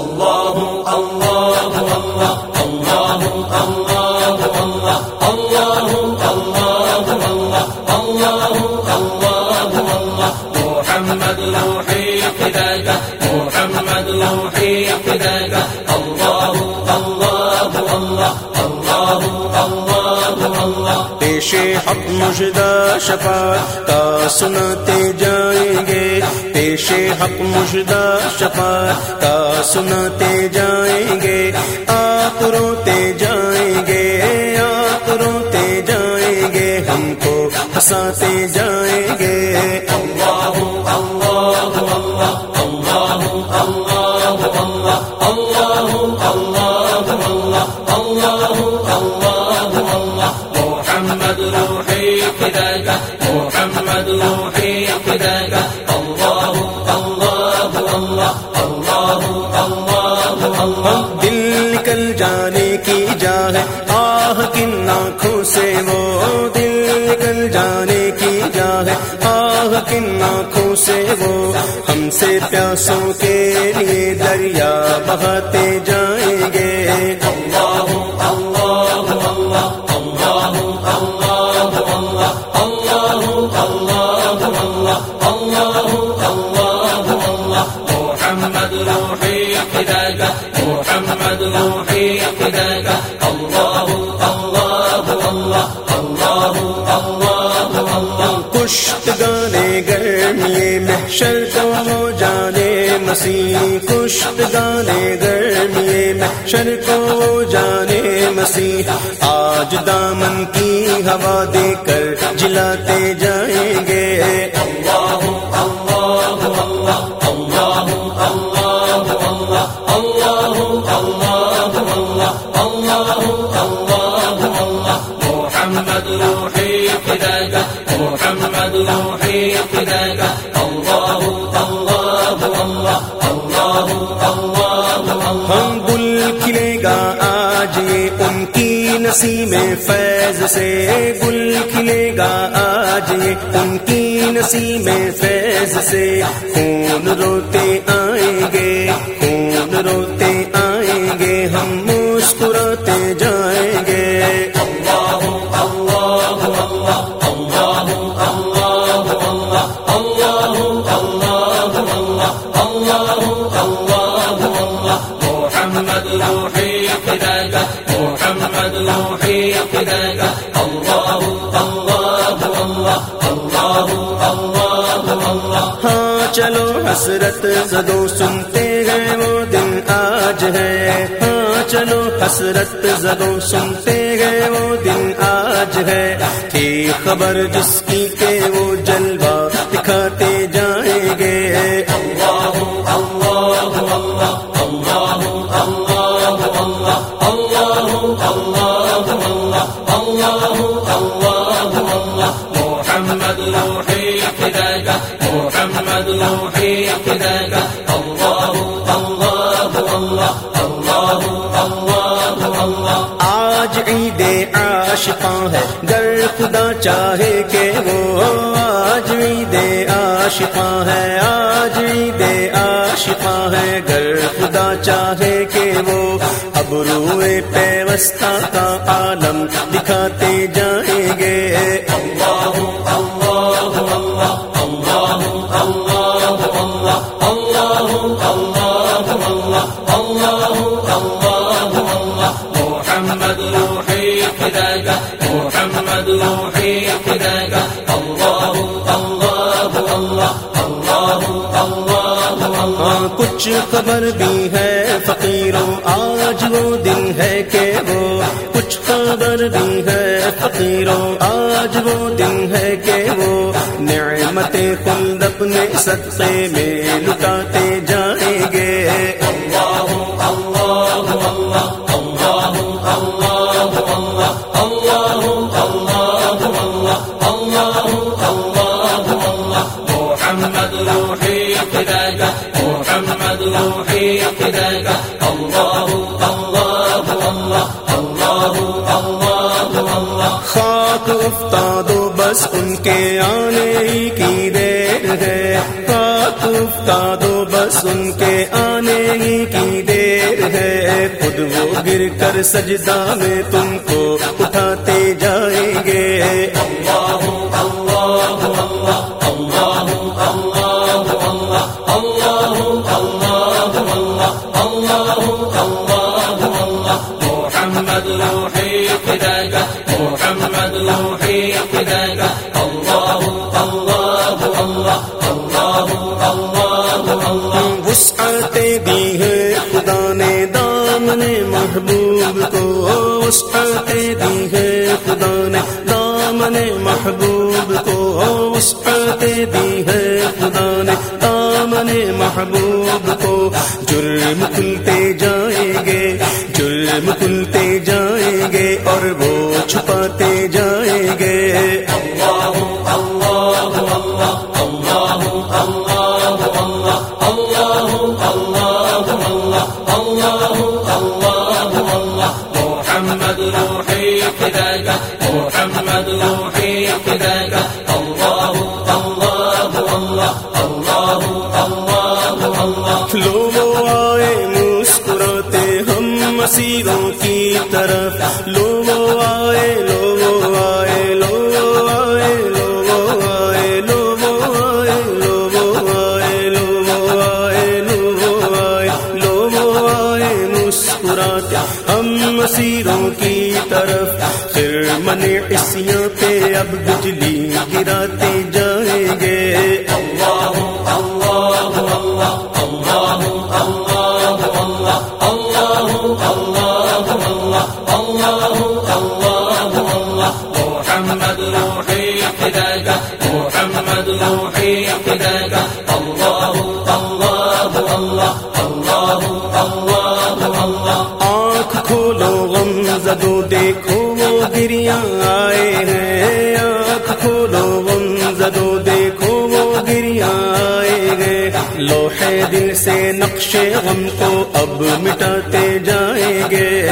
اللہ اللہ اللہ اللہ حق مجدہ شفاعت کا سناتے جائیں گے۔ پیش حق مجدہ شفاعت کا سناتے جائیں گے۔ آپ روتے جائیں گے، آپ روتے جائیں گے۔ ہم کو ہنساتے جائیں گے۔ الله الله الله الله الله الله الله سے وہ دل نکل جانے کی جا ہے۔ آہ، کن آنکھوں سے وہ ہم سے پیاسوں کے لیے دریا بہاتے جائیں گے۔ محشر کو ہو جانے، مسیح کشت گانے گرمیے محشر کو ہو جانے، مسیح آج دامن کی ہوا دے کر جلاتے جائیں گے۔ اللہ اللہ اللہ اللہ نسیم فیض سے گل کھلے گا آج ان کی نسیم فیض سے خون روتے آئیں گے، خون روتے آئیں گے، ہم مسکراتے جائیں گے۔ محمد محمد ہاں چلو حسرت زدو سنتے ہیں وہ دن آج ہے ہاں چلو حسرت زدو سنتے ہیں وہ دن آج ہے تھی خبر جس کی کہ وہ جلوہ دکھاتے جائیں آج عید عاشقاں ہے گر خدا چاہے کہ وہ آج عید عاشقاں ہے، آج عید عاشقاں ہے۔ گر خدا چاہے کہ وہ اب روئے پیوستہ کا عالم دکھاتے کچھ خبر بھی ہے، فقیروں، آج وہ دن ہے کہ وہ کچھ خبر بھی ہے۔ فقیروں، آج وہ دن ہے کہ وہ نعمت خلد اپنے صدقے میں لٹاتے محمد روحي فداك الله الله الله الله الله الله خاک افتاد و بس ان کے آنے کی دیر ہے۔ خاک افتاد و بس ان کے آنے کی دیر ہے۔ خود وہ گر کر سجدہ میں تم کو اٹھاتے جائیں گے۔ محمد قلب کو اس کا دے دو کی طرف لوگو آئے لوگو آئے لوگو آئے لوگو آئے لوگو آئے لوگو آئے لوگو آئے لوگو آئے لوگو آئے، مسکراتے ہم مسیروں کی طرف۔ پھر من اسیاں پہ اب بجلی گراتے جائیں محمد روحي فداك الله الله الله الله الله الله آنکھ کھولو غم زدو دیکھو وہ گریاں آئے ہیں۔ آنکھ کھولو غم زدو دیکھو وہ گریاں آئے ہیں۔ لوہے دل سے نقش غم کو اب مٹاتے جائیں گے۔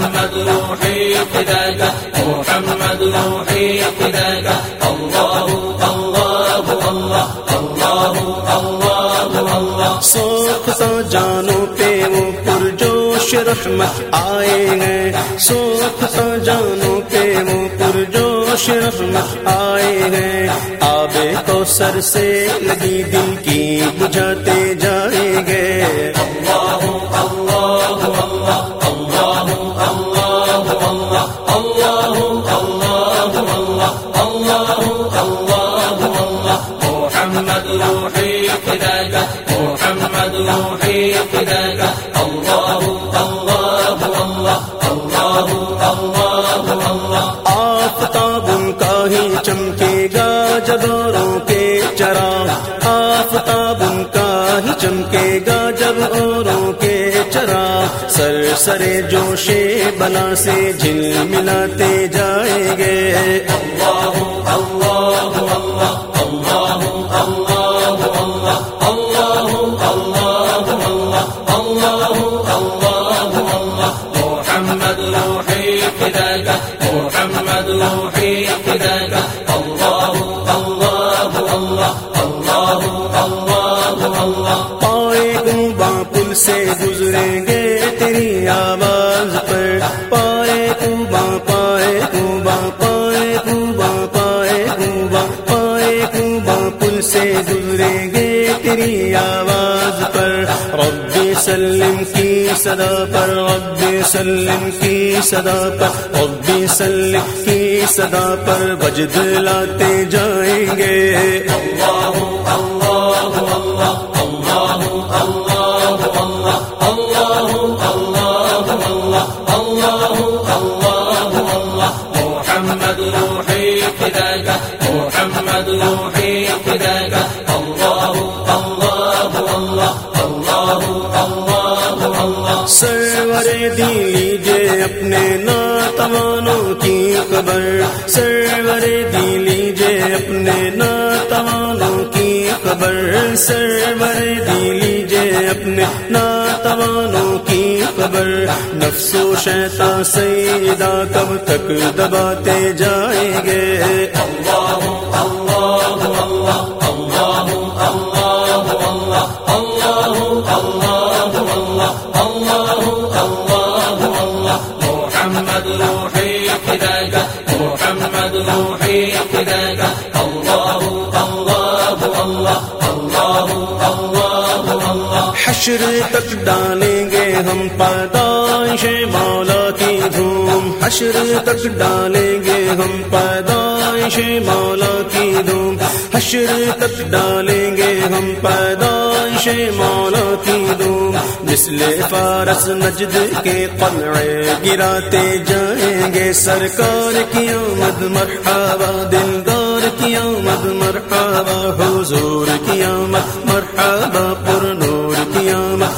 محمد روحي فداك محمد روحي فداك الله الله الله الله الله الله سوکھتا جانوں پہ وہ پرجوش رحمت آئے ہیں۔ سوکھتا جانوں پہ وہ پرجوش رحمت آئے ہیں۔ آب کو سر سے لگی دل کی بجھاتے جائیں گے آفتاب ان کا ہی چمکے گا، جباروں کے چرا آفتاب ان کا ہی چمکے گا جب اوروں کے چرا سر سرے جوشے بلا سے جھل ملاتے جائیں گے۔ اللہ سلم کی صدا پر، رب سلم کی صدا پر، رب سلم کی صدا پر وجد لاتے جائیں گے۔ محمد خبر، سرور دی لیجے اپنے ناتوانوں کی خبر۔ سرور دی لیجے اپنے ناتوانوں کی خبر۔ نفس و شیطان سیدہ کب تک دباتے جائیں گے۔ محمد روحي فداك محمد روحي فداك الله الله الله الله الله الله. حشر تک ڈالیں گے ہم پیدائش مولا کی دھوم. حشر تک ڈالیں گے ہم پیدائش مولا کی دھوم۔ حشر تک ڈالیں گے ہم پیدائش مولا کی دھوم۔ مثل فارس نجد کے قلعے گراتے جائیں گے۔ سرکار کی آمد مرحبا، دلدار کی آمد مرحبا، حضور کی آمد مرحبا، پر نور کی آمد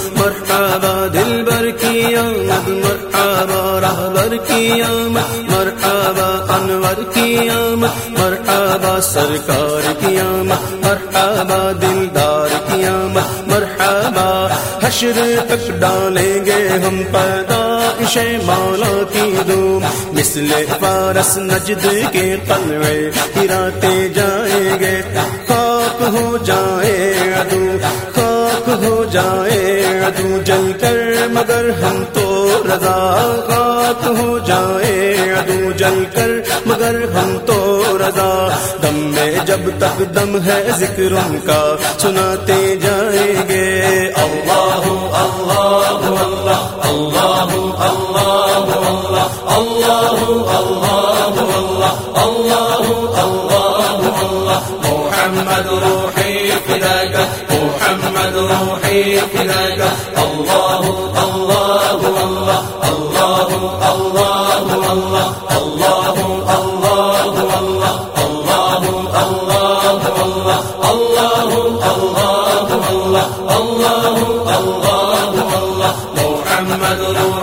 کی آمد مرحبا انور کی آمد مرحبا سرکار کی آمد مرحبا دلدار کی آمد مرحبا حشر تک ڈالیں گے ہم پیدائش مولا کی دھوم۔ مثل پارس نجد کے قلعے گراتے جائیں گے، خاک ہو جائے جائے جل کر مگر ہم تو رضا خاک ہو جائے ادو جل کر مگر ہم تو رضا دم میں جب تک دم ہے ذکر ان کا سناتے جائیں گے اللہ الله الله الله الله الله الله الله محمد روحي فداك محمد روحي فداك